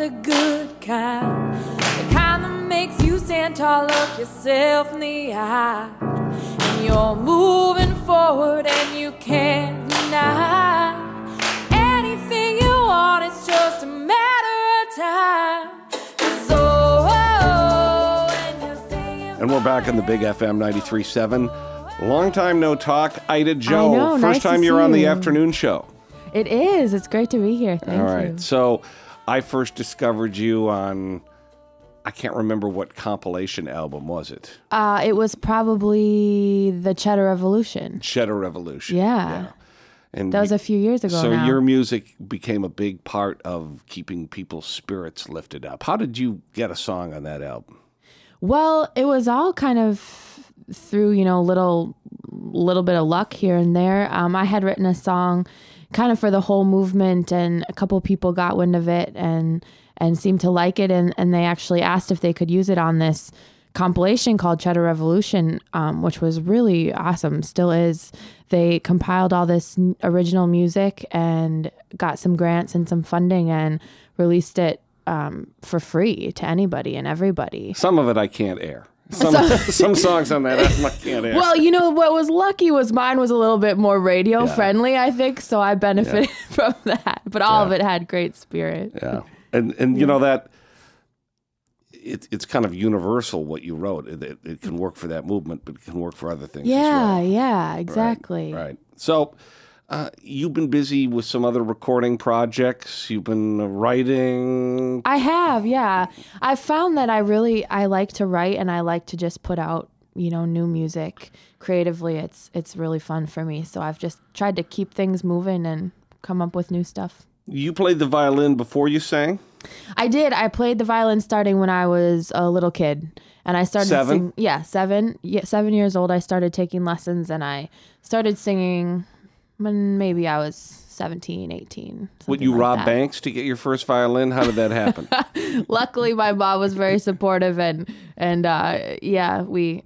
The good kind. The kind that makes you stand tall, look yourself in the eye. And you're moving forward and you can't deny anything you want, it's just a matter of time. So, oh, and you're And we're back on the Big FM 93.7. Long time no talk. Ida Jo. know, First nice time you're on the you. afternoon show. It is. It's great to be here. Thank All right. you. So I first discovered you on, I can't remember what compilation album was it? Uh, it was probably the Cheddar Revolution. Cheddar Revolution. Yeah. And That was a few years ago So now. your music became a big part of keeping people's spirits lifted up. How did you get a song on that album? Well, it was all kind of through, you know, a little little bit of luck here and there. Um, I had written a song kind of for the whole movement and a couple people got wind of it and and seemed to like it and, and they actually asked if they could use it on this compilation called Cheddar Revolution, um, which was really awesome, still is. They compiled all this original music and got some grants and some funding and released it um, for free to anybody and everybody. Some of it I can't air. Some, some songs on that I can't air. Well, you know what was lucky was mine was a little bit more radio friendly, I think, so I benefited from that. But all of it had great spirit. Yeah, and and you know that it, it's kind of universal what you wrote. It, it, it can work for that movement, but it can work for other things. Yeah, well. yeah, exactly. Right. So uh, you've been busy with some other recording projects. You've been writing. I have, yeah. I found that I really I like to write and I like to just put out, you know, new music creatively. It's it's really fun for me. So I've just tried to keep things moving and come up with new stuff. You played the violin before you sang. I did. I played the violin starting when I was a little kid, and I started. Seven? Sing, yeah, seven. Yeah, seven years old. I started taking lessons, and I started singing maybe I was 17, 18. Would you like rob that. banks to get your first violin? How did that happen? Luckily, my mom was very supportive, and and uh, yeah, we.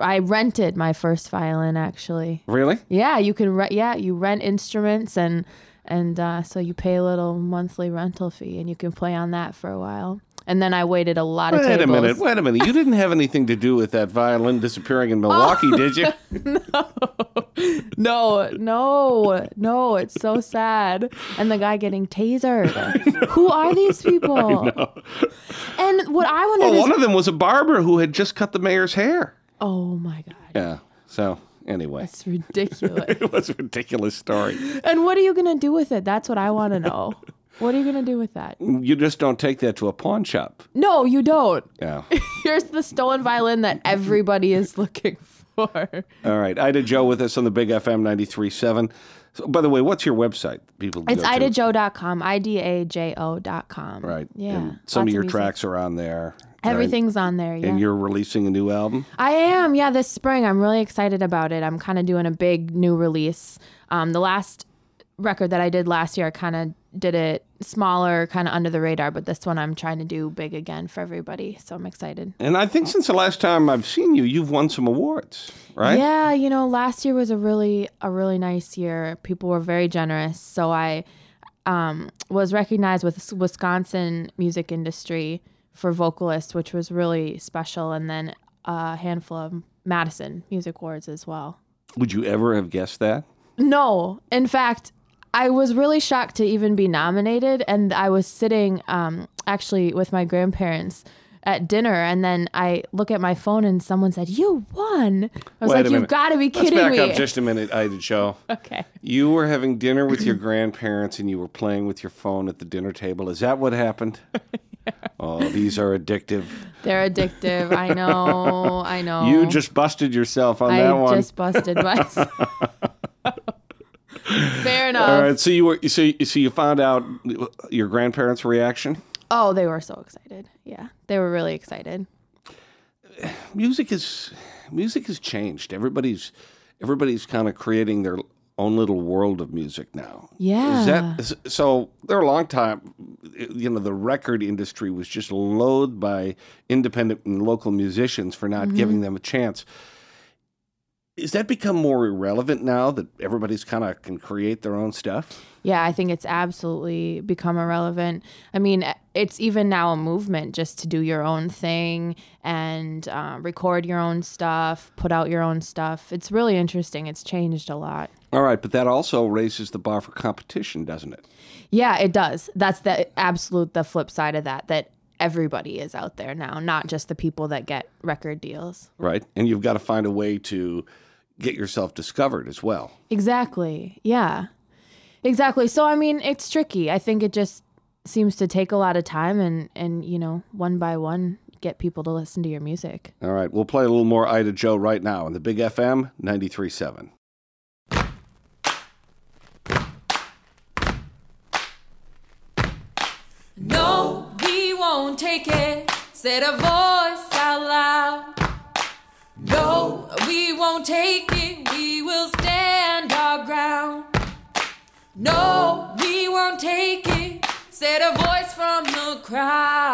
I rented my first violin actually. really? Yeah, you can rent. Yeah, you rent instruments and and uh, so you pay a little monthly rental fee and you can play on that for a while. And then I waited a lot of time. Wait a minute. Wait a minute. You didn't have anything to do with that violin disappearing in Milwaukee, Oh. did you? No, no, no. It's so sad. And the guy getting tasered. Who are these people? And what I wanted Well, is one of them was a barber who had just cut the mayor's hair. oh my god, Yeah. So anyway, it's ridiculous. it was a ridiculous story. and what are you gonna do with it? That's what I want to know. What are you gonna do with that? You just don't take that to a pawn shop. No, you don't. Yeah. Here's the stolen violin that everybody is looking for. All right. Ida Jo with us on the Big FM 93.7. So, by the way, what's your website? People It's to? idajo.com, I D A J O.com. Right. Yeah. And some lots of your music. tracks are on there. right? Everything's on there. Yeah. And you're releasing a new album? I am, yeah, this spring. I'm really excited about it. I'm kind of doing a big new release. Um, the last record that I did last year, I kind of did it smaller, kind of under the radar, but this one I'm trying to do big again for everybody. So I'm excited. And I think since the last time I've seen you, you've won some awards, right? Yeah, you know, last year was a really a really nice year. People were very generous, so I um, was recognized with Wisconsin music industry for vocalist, which was really special, and then a handful of Madison Music Awards as well. Would you ever have guessed that? No, in fact, I was really shocked to even be nominated, and I was sitting um, actually with my grandparents, at dinner, and then I look at my phone and someone said, "You won." I was Wait like, "You've got to be kidding Let's back me!" up just a minute, Ida Jo. okay. You were having dinner with your grandparents and you were playing with your phone at the dinner table. Is that what happened? Oh, these are addictive. They're addictive. I know. I know. You just busted yourself on I that one. I just busted myself. Fair enough. All right, so you were so you, so you found out your grandparents' reaction. Oh, they were so excited. Yeah, they were really excited. Music is music has changed. Everybody's everybody's kind of creating their own little world of music now. Yeah. Is that is- so? There a long time, you know, the record industry was just loathed by independent and local musicians for not Mm-hmm. giving them a chance. Is that become more irrelevant now that everybody's kind of can create their own stuff? Yeah, I think it's absolutely become irrelevant. I mean, it's even now a movement just to do your own thing and uh, record your own stuff, put out your own stuff. It's really interesting. It's changed a lot. All right, but that also raises the bar for competition, doesn't it? Yeah, it does. That's the absolute the flip side of that. That everybody is out there now, not just the people that get record deals. Right, and you've got to find a way to get yourself discovered as well. Exactly. Yeah. Exactly. So I mean, it's tricky. I think it just seems to take a lot of time and and you know, one by one get people to listen to your music. All right, we'll play a little more Ida Jo right now on the Big FM 93.7. No, we won't take it. Said a voice out loud. Won't take it. We will stand our ground. No, we won't take it. Said a voice from the crowd.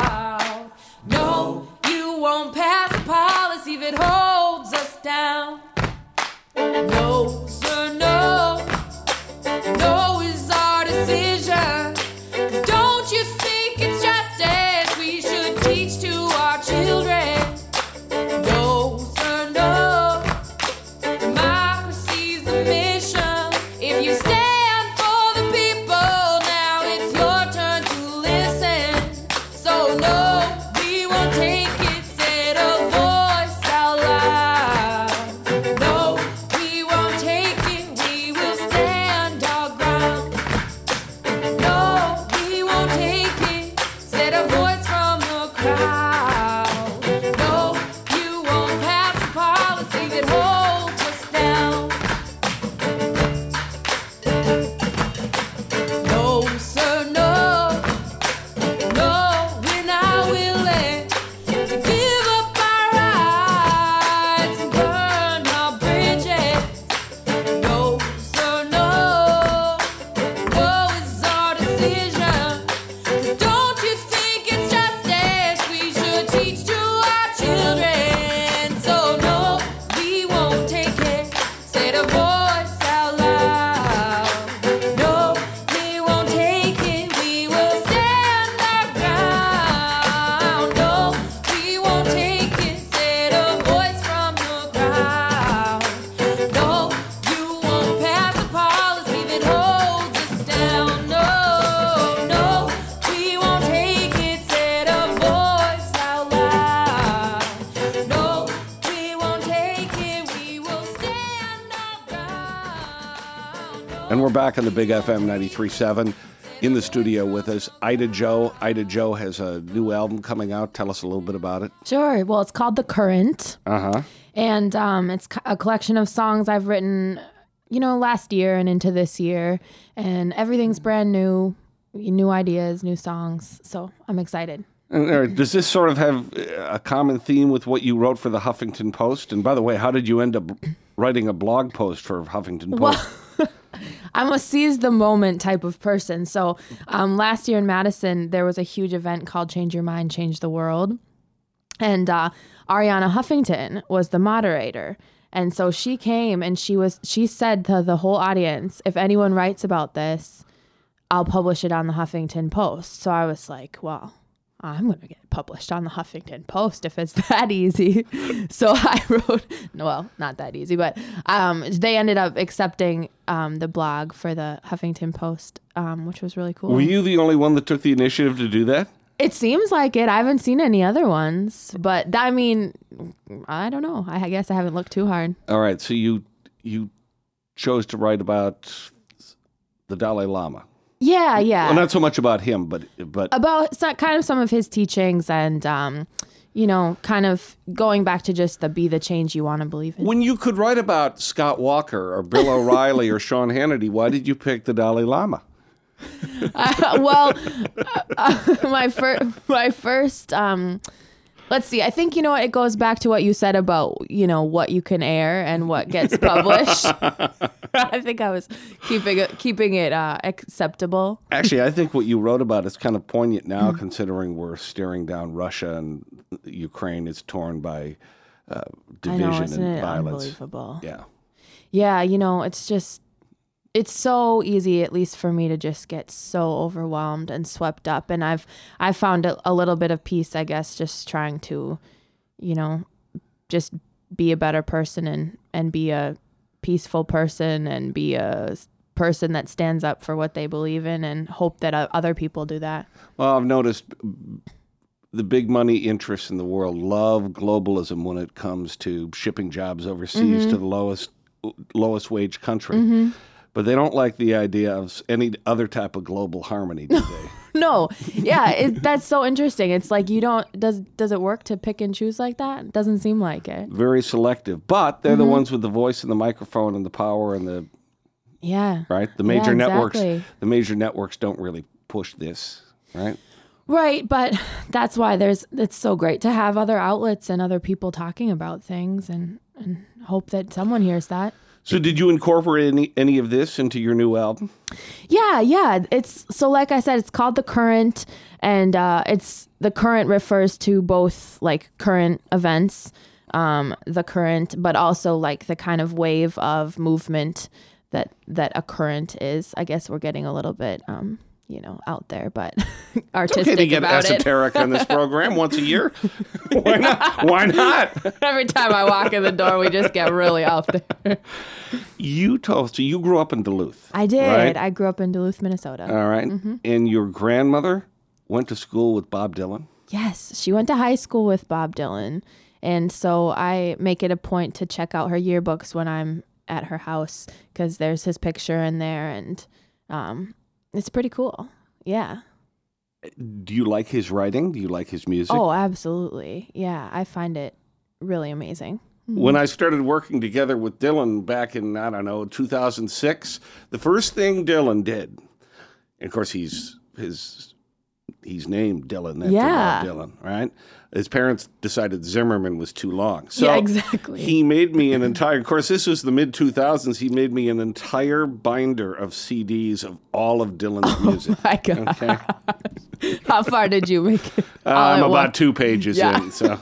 Back on the Big FM 93.7. In the studio with us, Ida Jo. Ida Jo has a new album coming out. Tell us a little bit about it. Sure. Well, it's called The Current. Uh huh. And um, it's a collection of songs I've written, you know, last year and into this year. And everything's brand new, new ideas, new songs. So I'm excited. Does this sort of have a common theme with what you wrote for the Huffington Post? And by the way, how did you end up writing a blog post for Huffington Post? I'm a seize the moment type of person. So um, last year in Madison, there was a huge event called Change Your Mind, Change the World. And uh, Arianna Huffington was the moderator. And so she came and she was she said to the whole audience, if anyone writes about this, I'll publish it on the Huffington Post. So I was like, well, I'm going to get published on the Huffington Post if it's that easy. so I wrote, well, not that easy, but um, they ended up accepting um, the blog for the Huffington Post, um, which was really cool. Were you the only one that took the initiative to do that? It seems like it. I haven't seen any other ones, but I mean, I don't know. I guess I haven't looked too hard. All right, so you you chose to write about the Dalai Lama. Yeah, yeah. Well, not so much about him, but but about kind of some of his teachings and um, you know, kind of going back to just the be the change you want to believe in. when you could write about Scott Walker or Bill O'Reilly or Sean Hannity, why did you pick the Dalai Lama? well, uh, my first, my first, um, let's see. I think you know what it goes back to what you said about you know what you can air and what gets published. I think I was keeping it keeping it uh, acceptable. Actually, I think what you wrote about is kind of poignant now, considering we're staring down Russia and Ukraine is torn by uh, division know, and violence. unbelievable? Yeah. Yeah, you know, it's just it's so easy at least for me to just get so overwhelmed and swept up and I've I've found a, a little bit of peace, I guess, just trying to, you know, just be a better person and and be a peaceful person and be a person that stands up for what they believe in and hope that other people do that. Well, I've noticed the big money interests in the world love globalism when it comes to shipping jobs overseas mm-hmm. to the lowest lowest wage country. Mm-hmm. But they don't like the idea of any other type of global harmony, do they? No, yeah, it, that's so interesting. It's like you don't does does it work to pick and choose like that? Doesn't seem like it. Very selective. But they're the mm-hmm. ones with the voice and the microphone and the power and the Yeah. right? The major networks exactly. the major networks don't really push this, right? Right, but that's why there's it's so great to have other outlets and other people talking about things and and hope that someone hears that. So did you incorporate any any of this into your new album? Yeah, yeah. It's so like I said, it's called the current, and uh, it's the current refers to both like current events, um, the current, but also like the kind of wave of movement that that a current is. I guess we're getting a little bit, um, you know, out there, but artistic Okay, to get about esoteric on this program once a year. Why not? Why not? Every time I walk in the door, we just get really off there. You told so you grew up in Duluth. I did. Right? I grew up in Duluth, Minnesota. All right. Mm-hmm. And your grandmother went to school with Bob Dylan. Yes, she went to high school with Bob Dylan. And so I make it a point to check out her yearbooks when I'm at her house because there's his picture in there and um, it's pretty cool. Yeah. Do you like his writing? Do you like his music? Oh, absolutely. Yeah, I find it really amazing. Mm-hmm. When I started working together with Dylan back in, I don't know, 2006, the first thing Dylan did, and of course he's his he's named Dylan after Yeah. Bob Dylan, right? His parents decided Zimmerman was too long. So Yeah, exactly. He made me an entire, of course, this was the mid 2000s. He made me an entire binder of CDs of all of Dylan's oh music. My God. Okay. How far did you make it? Uh, all I'm about once? two pages Yeah. in. So,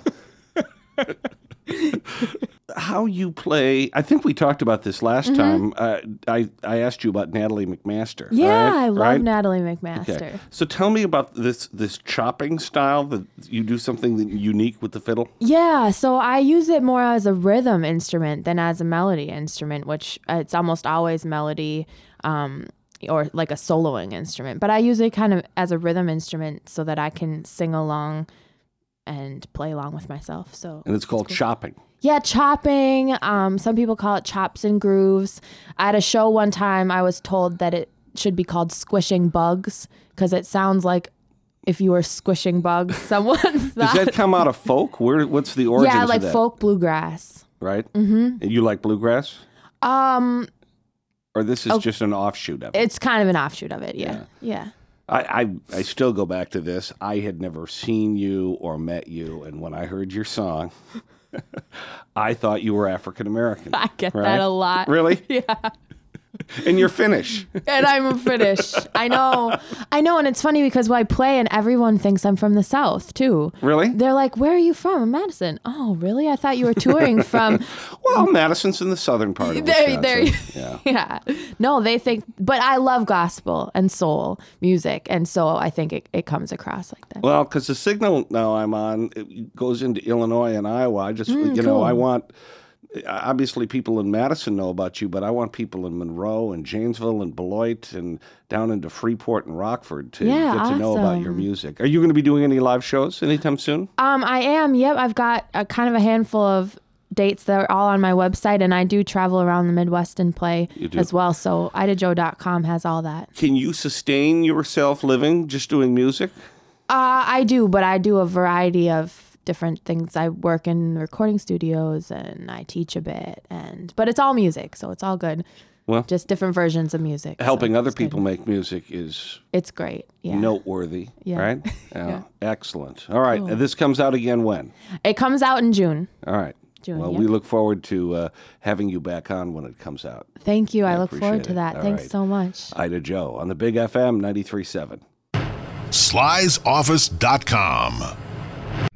how you play? I think we talked about this last time. Uh, I I asked you about Natalie MacMaster. Mm-hmm. Yeah, right? I love Right? Natalie MacMaster. Okay. So tell me about this this chopping style that you do something that unique with the fiddle. Yeah, so I use it more as a rhythm instrument than as a melody instrument, which uh, it's almost always melody um, or like a soloing instrument. But I use it kind of as a rhythm instrument so that I can sing along and play along with myself. So And it's called chopping. Yeah, chopping. Um, some people call it chops and grooves. At a show one time, I was told that it should be called squishing bugs because it sounds like if you were squishing bugs. Someone Does thought, that come out of folk? Where what's the origins yeah, like folk bluegrass. right? Mm-hmm. You like bluegrass, Um, or this is just an offshoot of it? it's kind of an offshoot of it. Yeah, yeah. I, I I still go back to this. I had never seen you or met you, and when I heard your song, I thought you were African American. I get Right? that a lot. Really? Yeah. And you're Finnish. And I'm a Finnish. I know. I know. And it's funny because when I play and everyone thinks I'm from the South too. Really? They're like, where are you from? I'm Madison. Oh, really? I thought you were touring from. Well, Madison's in the southern part of There- Wisconsin. there- Yeah. yeah. No, they think, but I love gospel and soul music. And so I think it, it comes across like that. Well, because the signal now I'm on it goes into Illinois and Iowa. I just you know Mm. I want obviously people in Madison know about you, but I want people in Monroe and Janesville and Beloit and down into Freeport and Rockford to Yeah, get to know about your music. Are you going to be doing any live shows anytime soon? Um, I am. Yep, I've got a kind of a handful of dates that are all on my website, and I do travel around the Midwest and play as well. So idajo.com has all that. Can you sustain yourself living just doing music? Uh, I do, but I do a variety of different things. I work in recording studios and I teach a bit, and but it's all music, so it's all good. Well- just different versions of music. so Helping other it's good. people make music is It's great. Yeah. noteworthy, Yeah. right? Yeah. Excellent. All right. And this comes out again when? It comes out in June. All right. June, well, yeah. we look forward to uh, having you back on when it comes out. Thank you. I, look appreciate forward to that. All Thanks right. so much. Ida Jo on the Big FM 93.7. slysoffice.com.